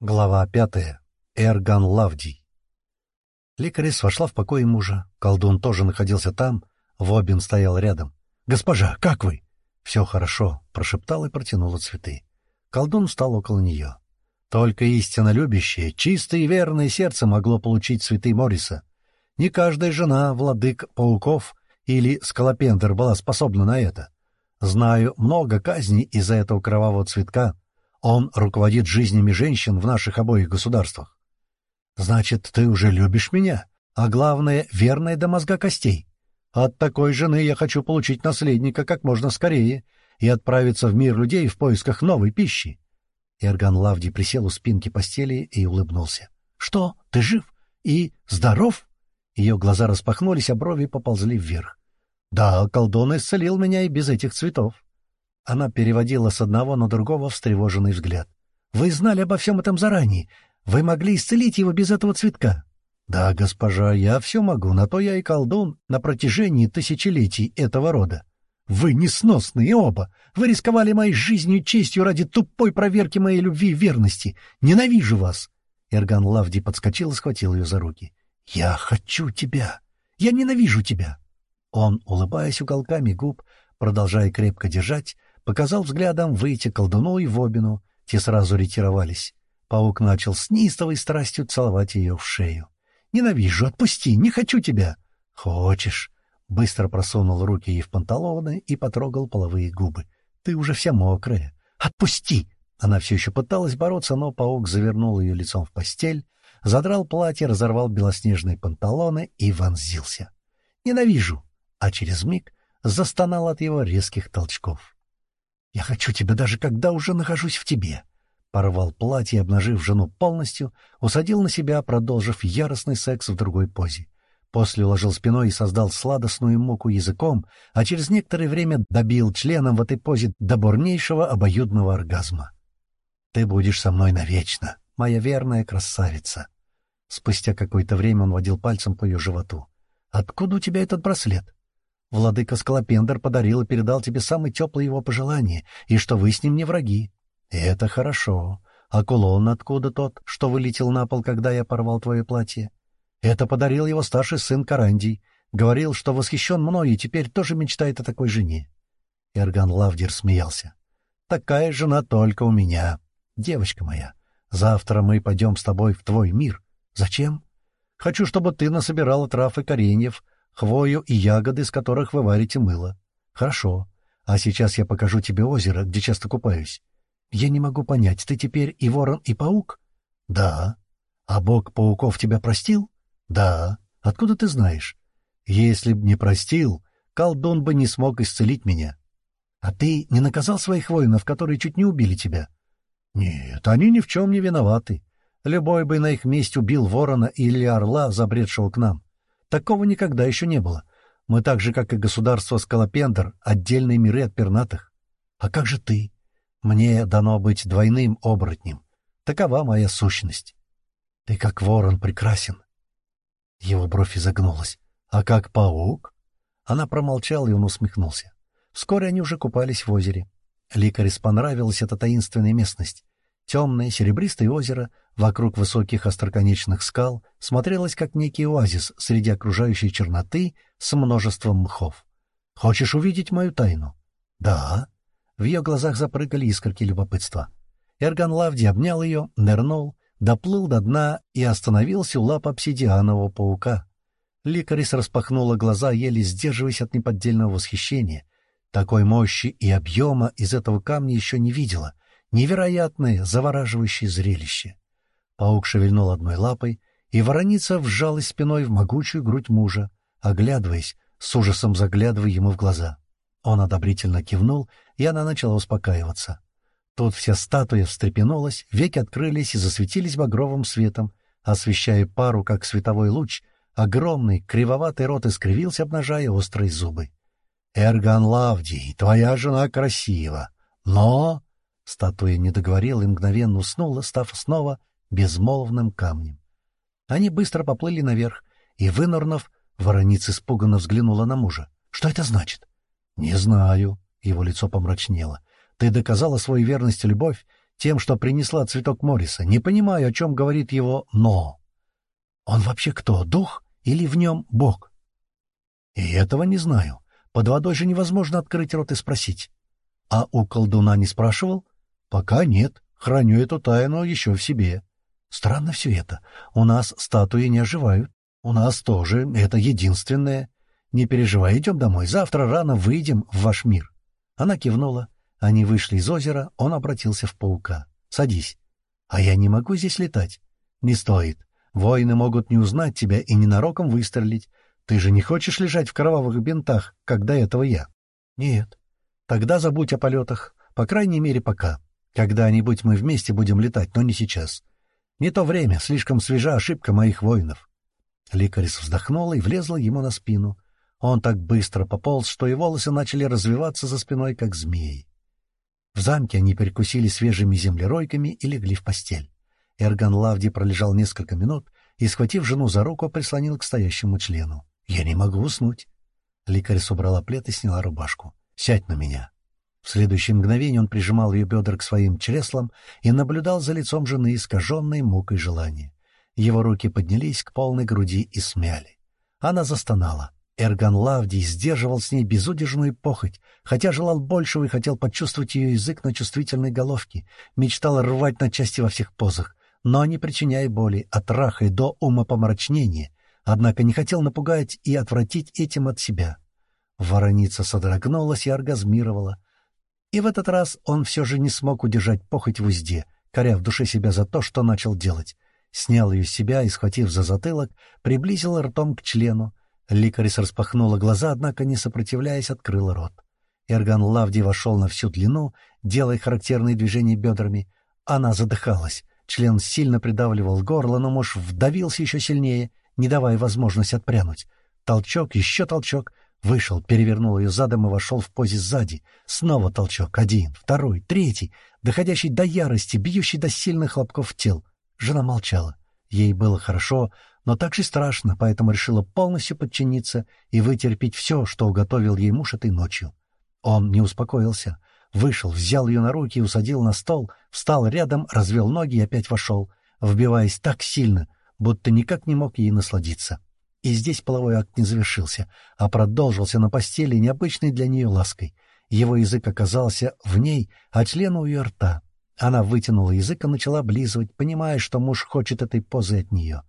Глава пятая. Эрган Лавдий. Ликарис вошла в покой мужа. Колдун тоже находился там. Вобин стоял рядом. «Госпожа, как вы?» «Все хорошо», — прошептал и протянула цветы. Колдун встал около нее. Только истинно любящее, чистое и верное сердце могло получить цветы Мориса. Не каждая жена, владык пауков или скалопендр была способна на это. Знаю много казней из-за этого кровавого цветка — он руководит жизнями женщин в наших обоих государствах. Значит, ты уже любишь меня, а главное, верная до мозга костей. От такой жены я хочу получить наследника как можно скорее и отправиться в мир людей в поисках новой пищи. Эрган Лавди присел у спинки постели и улыбнулся. — Что, ты жив и здоров? Ее глаза распахнулись, а брови поползли вверх. — Да, колдун исцелил меня и без этих цветов. Она переводила с одного на другого встревоженный взгляд. «Вы знали обо всем этом заранее. Вы могли исцелить его без этого цветка?» «Да, госпожа, я все могу, на то я и колдун на протяжении тысячелетий этого рода». «Вы несносные оба! Вы рисковали моей жизнью и честью ради тупой проверки моей любви и верности! Ненавижу вас!» Эрган Лавди подскочил и схватил ее за руки. «Я хочу тебя! Я ненавижу тебя!» Он, улыбаясь уголками губ, продолжая крепко держать, Показал взглядом выйти колдуну и Вобину. Те сразу ретировались. Паук начал с неистовой страстью целовать ее в шею. «Ненавижу! Отпусти! Не хочу тебя!» «Хочешь!» Быстро просунул руки ей в панталоны и потрогал половые губы. «Ты уже вся мокрая! Отпусти!» Она все еще пыталась бороться, но паук завернул ее лицом в постель, задрал платье, разорвал белоснежные панталоны и вонзился. «Ненавижу!» А через миг застонал от его резких толчков. Я хочу тебя даже когда уже нахожусь в тебе. Порвал платье, обнажив жену полностью, усадил на себя, продолжив яростный секс в другой позе. После уложил спиной и создал сладостную муку языком, а через некоторое время добил членом в этой позе до бурнейшего обоюдного оргазма. «Ты будешь со мной навечно, моя верная красавица!» Спустя какое-то время он водил пальцем по ее животу. «Откуда у тебя этот браслет?» Владыка Скалопендр подарил и передал тебе самые теплые его пожелания, и что вы с ним не враги. Это хорошо. А кулон откуда тот, что вылетел на пол, когда я порвал твое платье? Это подарил его старший сын Карандий. Говорил, что восхищен мной и теперь тоже мечтает о такой жене. Эрган Лавдер смеялся. Такая жена только у меня. Девочка моя, завтра мы пойдем с тобой в твой мир. Зачем? Хочу, чтобы ты насобирала трав и кореньев, хвою и ягоды, из которых вы варите мыло. Хорошо. А сейчас я покажу тебе озеро, где часто купаюсь. Я не могу понять, ты теперь и ворон, и паук? Да. А бог пауков тебя простил? Да. Откуда ты знаешь? Если б не простил, колдун бы не смог исцелить меня. А ты не наказал своих воинов, которые чуть не убили тебя? Нет, они ни в чем не виноваты. Любой бы на их месте убил ворона или орла, забредшего к нам. Такого никогда еще не было. Мы так же, как и государство Скалопендр, отдельные миры от пернатых. А как же ты? Мне дано быть двойным оборотнем. Такова моя сущность. Ты как ворон прекрасен. Его бровь изогнулась. А как паук? Она промолчала, и он усмехнулся. Вскоре они уже купались в озере. Ликарис понравилась эта таинственная местность. Темное серебристое озеро вокруг высоких остроконечных скал смотрелось как некий оазис среди окружающей черноты с множеством мхов. «Хочешь увидеть мою тайну?» «Да». В ее глазах запрыгали искорки любопытства. Эрган Лавди обнял ее, нырнул, доплыл до дна и остановился у лап обсидианового паука. Ликарис распахнула глаза, еле сдерживаясь от неподдельного восхищения. Такой мощи и объема из этого камня еще не видела — Невероятное, завораживающее зрелище. Паук шевельнул одной лапой, и вороница вжалась спиной в могучую грудь мужа, оглядываясь, с ужасом заглядывая ему в глаза. Он одобрительно кивнул, и она начала успокаиваться. Тут вся статуя встрепенулась, веки открылись и засветились багровым светом, освещая пару, как световой луч, огромный, кривоватый рот искривился, обнажая острые зубы. «Эрган Лавдий, твоя жена красива, но...» Статуя не договорила и мгновенно уснула, став снова безмолвным камнем. Они быстро поплыли наверх, и, вынырнув, вороница испуганно взглянула на мужа. — Что это значит? — Не знаю. Его лицо помрачнело. — Ты доказала свою верность и любовь. Тем, что принесла цветок Морриса. Не понимаю, о чем говорит его «но». Он вообще кто, дух или в нем бог? И этого не знаю. Под водой же невозможно открыть рот и спросить. А у колдуна не спрашивал? Пока нет. Храню эту тайну еще в себе. Странно все это. У нас статуи не оживают. У нас тоже. Это единственное. Не переживай, идем домой. Завтра рано выйдем в ваш мир. Она кивнула. Они вышли из озера. Он обратился в паука. Садись. А я не могу здесь летать. Не стоит. Воины могут не узнать тебя и ненароком выстрелить. Ты же не хочешь лежать в кровавых бинтах, как до этого я? Нет. Тогда забудь о полетах. По крайней мере, пока. Когда-нибудь мы вместе будем летать, но не сейчас. Не то время, слишком свежа ошибка моих воинов. Ликарис вздохнула и влезла ему на спину. Он так быстро пополз, что и волосы начали развиваться за спиной, как змеи. В замке они перекусили свежими землеройками и легли в постель. Эрган Лавди пролежал несколько минут и, схватив жену за руку, прислонил к стоящему члену. «Я не могу уснуть». Ликарис убрала плед и сняла рубашку. «Сядь на меня». В следующее мгновение он прижимал ее бедра к своим чреслам и наблюдал за лицом жены, искаженной мукой желания. Его руки поднялись к полной груди и смяли. Она застонала. Эрган Лавдий сдерживал с ней безудержную похоть, хотя желал большего и хотел почувствовать ее язык на чувствительной головке, мечтал рвать на части во всех позах, но не причиняя боли, от раха до умопомрачнения, однако не хотел напугать и отвратить этим от себя. Вороница содрогнулась и оргазмировала, и в этот раз он все же не смог удержать похоть в узде, коря в душе себя за то, что начал делать. Снял ее с себя и, схватив за затылок, приблизил ртом к члену. Ликарис распахнула глаза, однако, не сопротивляясь, открыла рот. Эрган Лавди вошел на всю длину, делая характерные движения бедрами. Она задыхалась. Член сильно придавливал горло, но муж вдавился еще сильнее, не давая возможность отпрянуть. Толчок, еще толчок — Вышел, перевернул ее задом и вошел в позе сзади. Снова толчок. Один, второй, третий, доходящий до ярости, бьющий до сильных хлопков тел. Жена молчала. Ей было хорошо, но так же страшно, поэтому решила полностью подчиниться и вытерпеть все, что уготовил ей муж этой ночью. Он не успокоился. Вышел, взял ее на руки и усадил на стол, встал рядом, развел ноги и опять вошел, вбиваясь так сильно, будто никак не мог ей насладиться. И здесь половой акт не завершился, а продолжился на постели необычной для нее лаской. Его язык оказался в ней, а член у ее рта. Она вытянула язык и начала облизывать, понимая, что муж хочет этой позы от нее.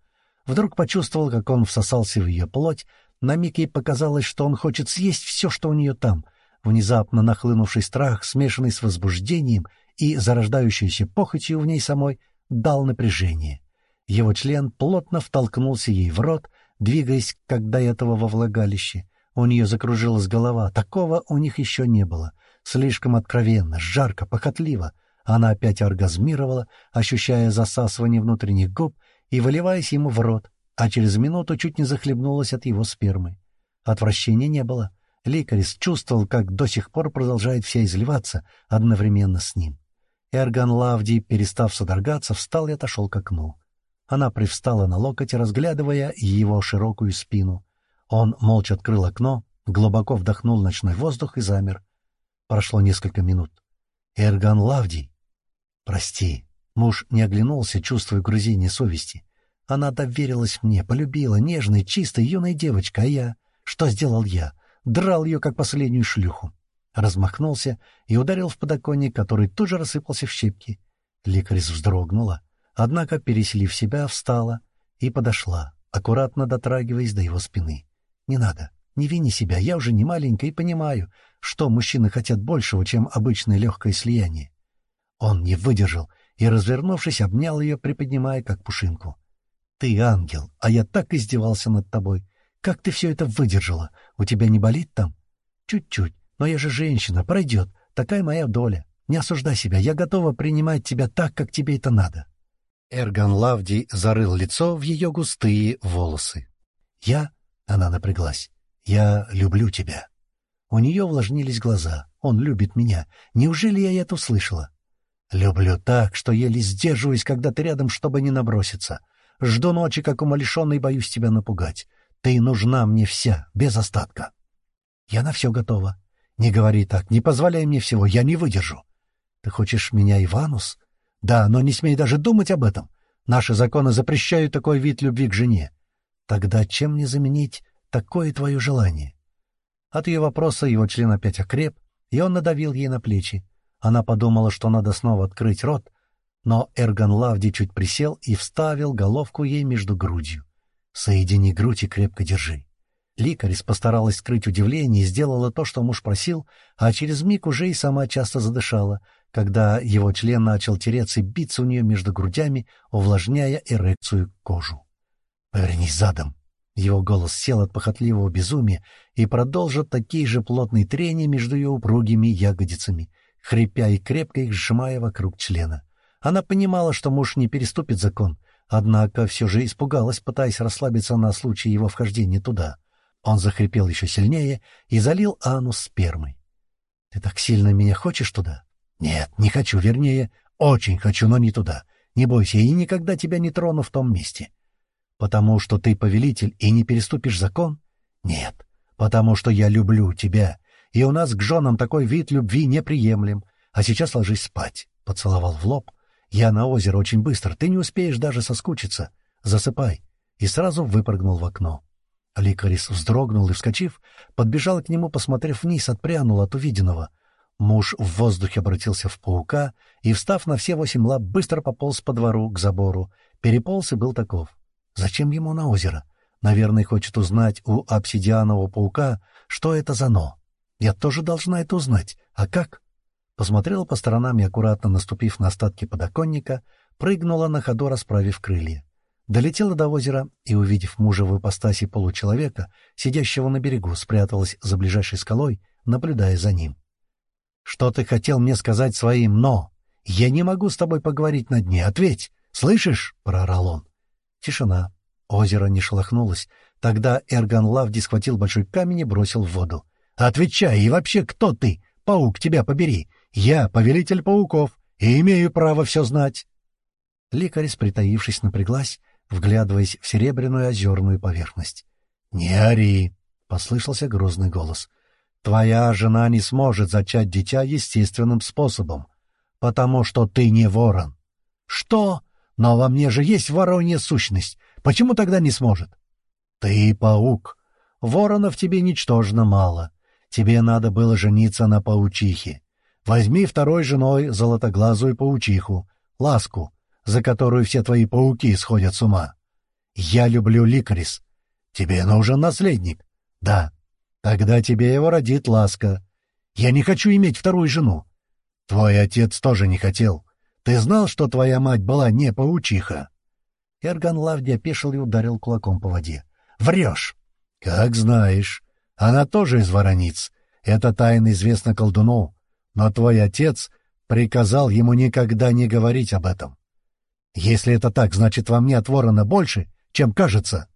Вдруг почувствовал, как он всосался в ее плоть. На миг ей показалось, что он хочет съесть все, что у нее там. Внезапно нахлынувший страх, смешанный с возбуждением и зарождающейся похотью в ней самой, дал напряжение. Его член плотно втолкнулся ей в рот, двигаясь, как до этого во влагалище. У нее закружилась голова. Такого у них еще не было. Слишком откровенно, жарко, похотливо. Она опять оргазмировала, ощущая засасывание внутренних губ и выливаясь ему в рот, а через минуту чуть не захлебнулась от его спермы. Отвращения не было. Ликарис чувствовал, как до сих пор продолжает вся изливаться одновременно с ним. Эрган Лавди, перестав содрогаться, встал и отошел к окну. Она привстала на локоть, разглядывая его широкую спину. Он молча открыл окно, глубоко вдохнул ночной воздух и замер. Прошло несколько минут. «Эрган Лавдий!» «Прости». Муж не оглянулся, чувствуя грузение совести. Она доверилась мне, полюбила, нежной, чистой, юной девочкой, а я... Что сделал я? Драл ее, как последнюю шлюху. Размахнулся и ударил в подоконник, который тут же рассыпался в щепки. Лекарис вздрогнула. Однако, переселив себя, встала и подошла, аккуратно дотрагиваясь до его спины. «Не надо, не вини себя, я уже не маленькая и понимаю, что мужчины хотят большего, чем обычное легкое слияние». Он не выдержал и, развернувшись, обнял ее, приподнимая как пушинку. «Ты ангел, а я так издевался над тобой. Как ты все это выдержала? У тебя не болит там?» «Чуть-чуть, но я же женщина, пройдет. Такая моя доля. Не осуждай себя, я готова принимать тебя так, как тебе это надо». Эрган Лавди зарыл лицо в ее густые волосы. «Я...» — она напряглась. «Я люблю тебя». У нее увлажнились глаза. «Он любит меня. Неужели я это услышала?» «Люблю так, что еле сдерживаюсь, когда ты рядом, чтобы не наброситься. Жду ночи, как умалишенный, боюсь тебя напугать. Ты нужна мне вся, без остатка». «Я на все готова. Не говори так, не позволяй мне всего, я не выдержу». «Ты хочешь меня, Иванус?» Да, но не смей даже думать об этом. Наши законы запрещают такой вид любви к жене. Тогда чем мне заменить такое твое желание? От ее вопроса его член опять окреп, и он надавил ей на плечи. Она подумала, что надо снова открыть рот, но Эрган Лавди чуть присел и вставил головку ей между грудью. «Соедини грудь и крепко держи». Ликарис постаралась скрыть удивление и сделала то, что муж просил, а через миг уже и сама часто задышала, когда его член начал тереться и биться у нее между грудями, увлажняя эрекцию кожу. «Повернись задом!» Его голос сел от похотливого безумия и продолжил такие же плотные трения между ее упругими ягодицами, хрипя и крепко их сжимая вокруг члена. Она понимала, что муж не переступит закон, однако все же испугалась, пытаясь расслабиться на случай его вхождения туда. Он захрипел еще сильнее и залил анус спермой. — Ты так сильно меня хочешь туда? — Нет, не хочу, вернее, очень хочу, но не туда. Не бойся, и никогда тебя не трону в том месте. Потому что ты повелитель и не переступишь закон? Нет, потому что я люблю тебя, и у нас к женам такой вид любви неприемлем. А сейчас ложись спать. Поцеловал в лоб. Я на озеро очень быстро, ты не успеешь даже соскучиться. Засыпай. И сразу выпрыгнул в окно. Ликарис вздрогнул и, вскочив, подбежал к нему, посмотрев вниз, отпрянул от увиденного. Муж в воздухе обратился в паука и, встав на все восемь лап, быстро пополз по двору к забору. Переполз и был таков. Зачем ему на озеро? Наверное, хочет узнать у обсидианового паука, что это за «но». Я тоже должна это узнать. А как? Посмотрела по сторонам и, аккуратно наступив на остатки подоконника, прыгнула на ходу, расправив крылья. Долетела до озера и, увидев мужа в ипостаси получеловека, сидящего на берегу, спряталась за ближайшей скалой, наблюдая за ним. «Что ты хотел мне сказать своим «но»? Я не могу с тобой поговорить на дне. Ответь! Слышишь?» — проорал он. Тишина. Озеро не шелохнулось. Тогда Эрган Лавди схватил большой камень и бросил в воду. «Отвечай, и вообще кто ты? Паук, тебя побери! Я повелитель пауков и имею право все знать!» Ликарис, притаившись, напряглась, вглядываясь в серебряную озерную поверхность. «Не ори!» — послышался грозный голос. «Твоя жена не сможет зачать дитя естественным способом, потому что ты не ворон». «Что?» Но во мне же есть воронья сущность. Почему тогда не сможет? Ты паук. Воронов тебе ничтожно мало. Тебе надо было жениться на паучихе. Возьми второй женой золотоглазую паучиху, ласку, за которую все твои пауки сходят с ума. Я люблю ликарис. Тебе нужен наследник. Да. Тогда тебе его родит ласка. Я не хочу иметь вторую жену. Твой отец тоже не хотел. Ты знал, что твоя мать была не паучиха?» Эрган Лавди опешил и ударил кулаком по воде. «Врешь!» «Как знаешь. Она тоже из ворониц. Это тайна известна колдуну. Но твой отец приказал ему никогда не говорить об этом. Если это так, значит, во мне от ворона больше, чем кажется.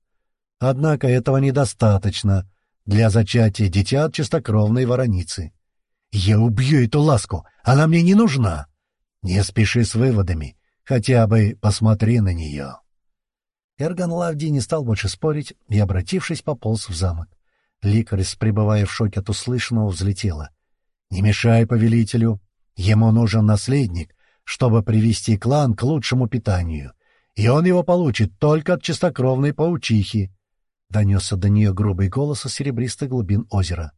Однако этого недостаточно для зачатия дитя от чистокровной вороницы. Я убью эту ласку, она мне не нужна!» Не спеши с выводами, хотя бы посмотри на нее. Эрган Лавди не стал больше спорить и, обратившись, пополз в замок. Ликарис, пребывая в шоке от услышанного, взлетела. «Не мешай повелителю. Ему нужен наследник, чтобы привести клан к лучшему питанию, и он его получит только от чистокровной паучихи». Донесся до нее грубый голос из серебристых глубин озера.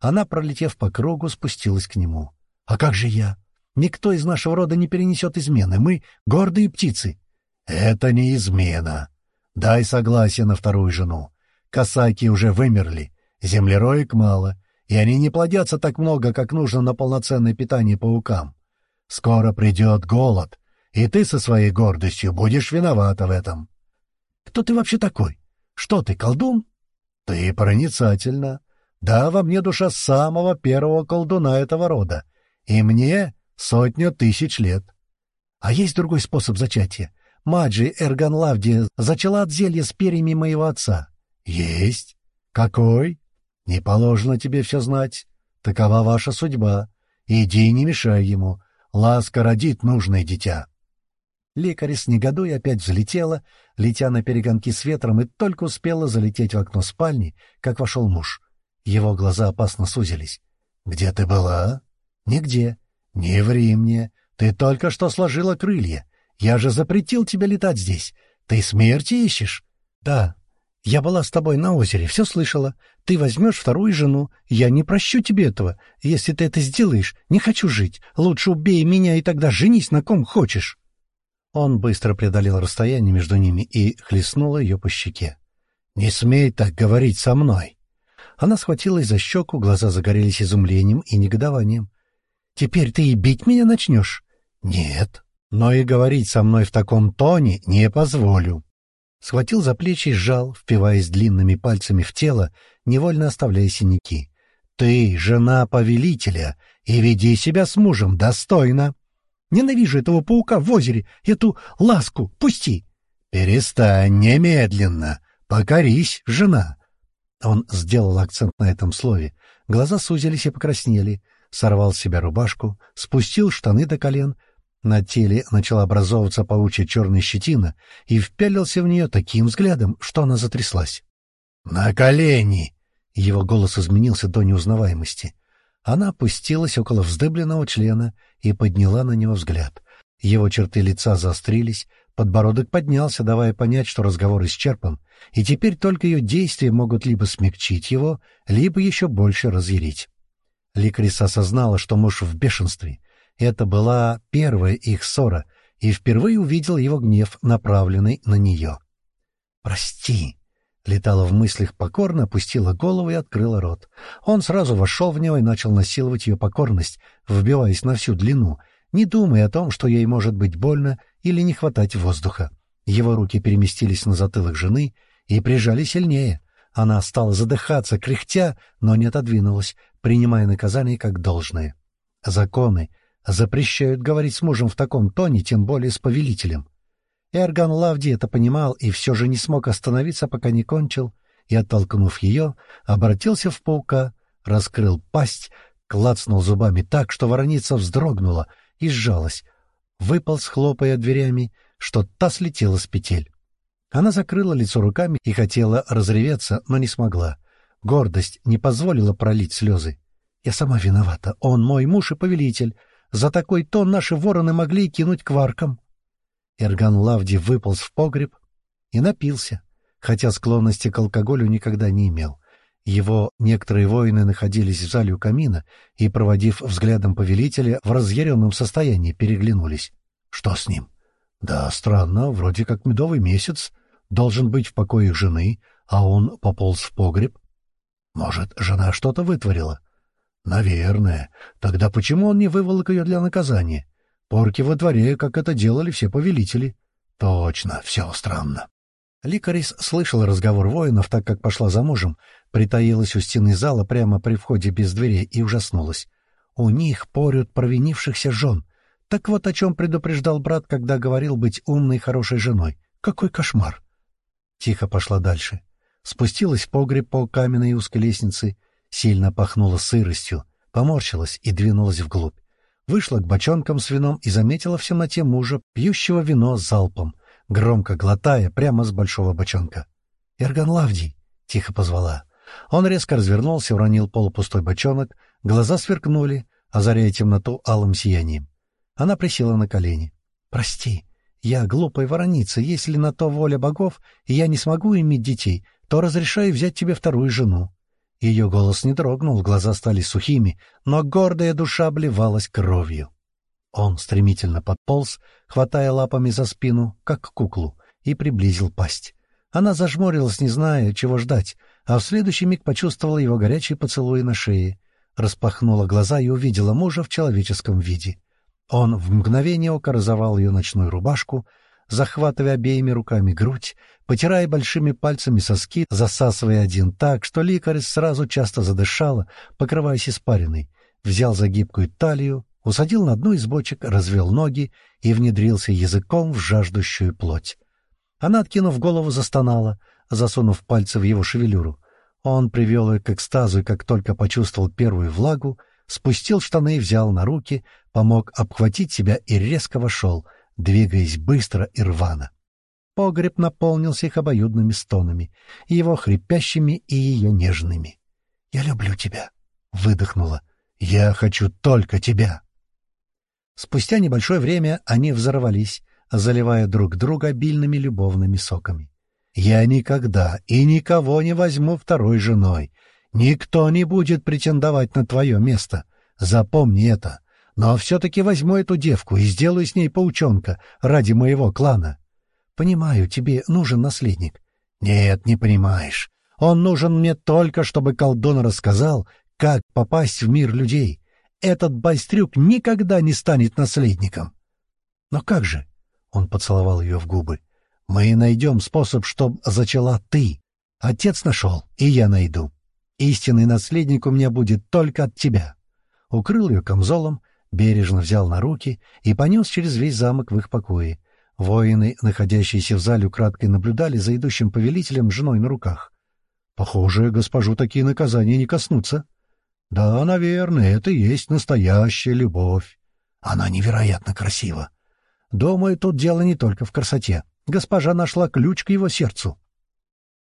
Она, пролетев по кругу, спустилась к нему. «А как же я? Никто из нашего рода не перенесет измены. Мы — гордые птицы. — Это не измена. Дай согласие на вторую жену. Косаки уже вымерли, землероек мало, и они не плодятся так много, как нужно на полноценное питание паукам. Скоро придет голод, и ты со своей гордостью будешь виновата в этом. — Кто ты вообще такой? Что ты, колдун? — Ты проницательна. Да, во мне душа самого первого колдуна этого рода, и мне Сотню тысяч лет. А есть другой способ зачатия. Маджи Эрган Лавди зачала от зелья с перьями моего отца. Есть. Какой? Не положено тебе все знать. Такова ваша судьба. Иди и не мешай ему. Ласка родит нужное дитя. Лекарис, негодуя, опять взлетела, летя на перегонки с ветром, и только успела залететь в окно спальни, как вошел муж. Его глаза опасно сузились. — Где ты была? — Нигде. «Не ври мне. Ты только что сложила крылья. Я же запретил тебе летать здесь. Ты смерти ищешь? Да. Я была с тобой на озере, все слышала. Ты возьмешь вторую жену. Я не прощу тебе этого. Если ты это сделаешь, не хочу жить. Лучше убей меня, и тогда женись на ком хочешь. Он быстро преодолел расстояние между ними и хлестнул ее по щеке. «Не смей так говорить со мной!» Она схватилась за щеку, глаза загорелись изумлением и негодованием. «Теперь ты и бить меня начнешь?» «Нет, но и говорить со мной в таком тоне не позволю». Схватил за плечи и сжал, впиваясь длинными пальцами в тело, невольно оставляя синяки. «Ты жена повелителя, и веди себя с мужем достойно!» Ненавижу этого паука в озере, эту ласку. Пусти!» «Перестань немедленно! Покорись, жена!» Он сделал акцент на этом слове. Глаза сузились и покраснели. Сорвал с себя рубашку, спустил штаны до колен. На теле начала образовываться паучья черная щетина и впялился в нее таким взглядом, что она затряслась. «На колени!» Его голос изменился до неузнаваемости. Она опустилась около вздыбленного члена и подняла на него взгляд. Его черты лица заострились, подбородок поднялся, давая понять, что разговор исчерпан, и теперь только ее действия могут либо смягчить его, либо еще больше разъярить. Ликрис осознала, что муж в бешенстве. Это была первая их ссора, и впервые увидел его гнев, направленный на нее. «Прости», Летала в мыслях покорно, опустила голову и открыла рот. Он сразу вошел в него и начал насиловать ее покорность, вбиваясь на всю длину, не думая о том, что ей может быть больно или не хватать воздуха. Его руки переместились на затылок жены и прижали сильнее. Она стала задыхаться, кряхтя, но не отодвинулась, принимая наказание как должное. Законы запрещают говорить с мужем в таком тоне, тем более с повелителем. Эрган Лавди это понимал и все же не смог остановиться, пока не кончил, и, оттолкнув ее, обратился в паука, раскрыл пасть, клацнул зубами так, что вороница вздрогнула и сжалась, выполз, хлопая дверями, что та слетела с петель. Она закрыла лицо руками и хотела разреветься, но не смогла. Гордость не позволила пролить слезы. «Я сама виновата. Он мой муж и повелитель. За такой тон наши вороны могли кинуть к варкам». Эрган Лавди выполз в погреб и напился, хотя склонности к алкоголю никогда не имел. Его некоторые воины находились в зале у камина и, проводив взглядом повелителя, в разъяренном состоянии переглянулись. Что с ним? Да, странно, вроде как медовый месяц. Должен быть в покоях жены, а он пополз в погреб. Может, жена что-то вытворила? Наверное. Тогда почему он не выволок ее для наказания? Порки во дворе, как это делали все повелители. Точно, все странно. Ликарис слышал разговор воинов, так как пошла за мужем, притаилась у стены зала прямо при входе без дверей и ужаснулась. У них порют провинившихся жен. Так вот о чем предупреждал брат, когда говорил быть умной хорошей женой. Какой кошмар! Тихо пошла дальше. Спустилась в погреб по каменной узкой лестнице, сильно пахнула сыростью, поморщилась и двинулась вглубь вышла к бочонкам с вином и заметила в темноте мужа, пьющего вино залпом, громко глотая прямо с большого бочонка. «Эрган Лавдий!» — тихо позвала. Он резко развернулся, уронил полупустой бочонок, глаза сверкнули, озаряя темноту алым сиянием. Она присела на колени. «Прости, я глупая вороница. Если на то воля богов, и я не смогу иметь детей, то разрешаю взять тебе вторую жену. Ее голос не дрогнул, глаза стали сухими, но гордая душа обливалась кровью. Он стремительно подполз, хватая лапами за спину, как куклу, и приблизил пасть. Она зажмурилась, не зная, чего ждать, а в следующий миг почувствовала его горячий поцелуй на шее, распахнула глаза и увидела мужа в человеческом виде. Он в мгновение ока разорвал ее ночную рубашку, захватывая обеими руками грудь, потирая большими пальцами соски, засасывая один так, что ликарь сразу часто задышала, покрываясь испариной, взял за гибкую талию, усадил на одну из бочек, развел ноги и внедрился языком в жаждущую плоть. Она, откинув голову, застонала, засунув пальцы в его шевелюру. Он привел ее к экстазу, и как только почувствовал первую влагу, спустил штаны и взял на руки, помог обхватить себя и резко вошел — двигаясь быстро и рвано. Погреб наполнился их обоюдными стонами, его хрипящими и ее нежными. «Я люблю тебя», — выдохнула. «Я хочу только тебя». Спустя небольшое время они взорвались, заливая друг друга обильными любовными соками. «Я никогда и никого не возьму второй женой. Никто не будет претендовать на твое место. Запомни это. Но все-таки возьму эту девку и сделаю с ней паучонка ради моего клана. Понимаю, тебе нужен наследник. Нет, не понимаешь. Он нужен мне только, чтобы колдун рассказал, как попасть в мир людей. Этот байстрюк никогда не станет наследником. Но как же? Он поцеловал ее в губы. Мы найдем способ, чтоб зачала ты. Отец нашел, и я найду. Истинный наследник у меня будет только от тебя. Укрыл ее камзолом, бережно взял на руки и понес через весь замок в их покое. Воины, находящиеся в зале, украдкой наблюдали за идущим повелителем женой на руках. Похоже, госпожу такие наказания не коснутся. Да, наверное, это и есть настоящая любовь. Она невероятно красива. Думаю, тут дело не только в красоте. Госпожа нашла ключ к его сердцу.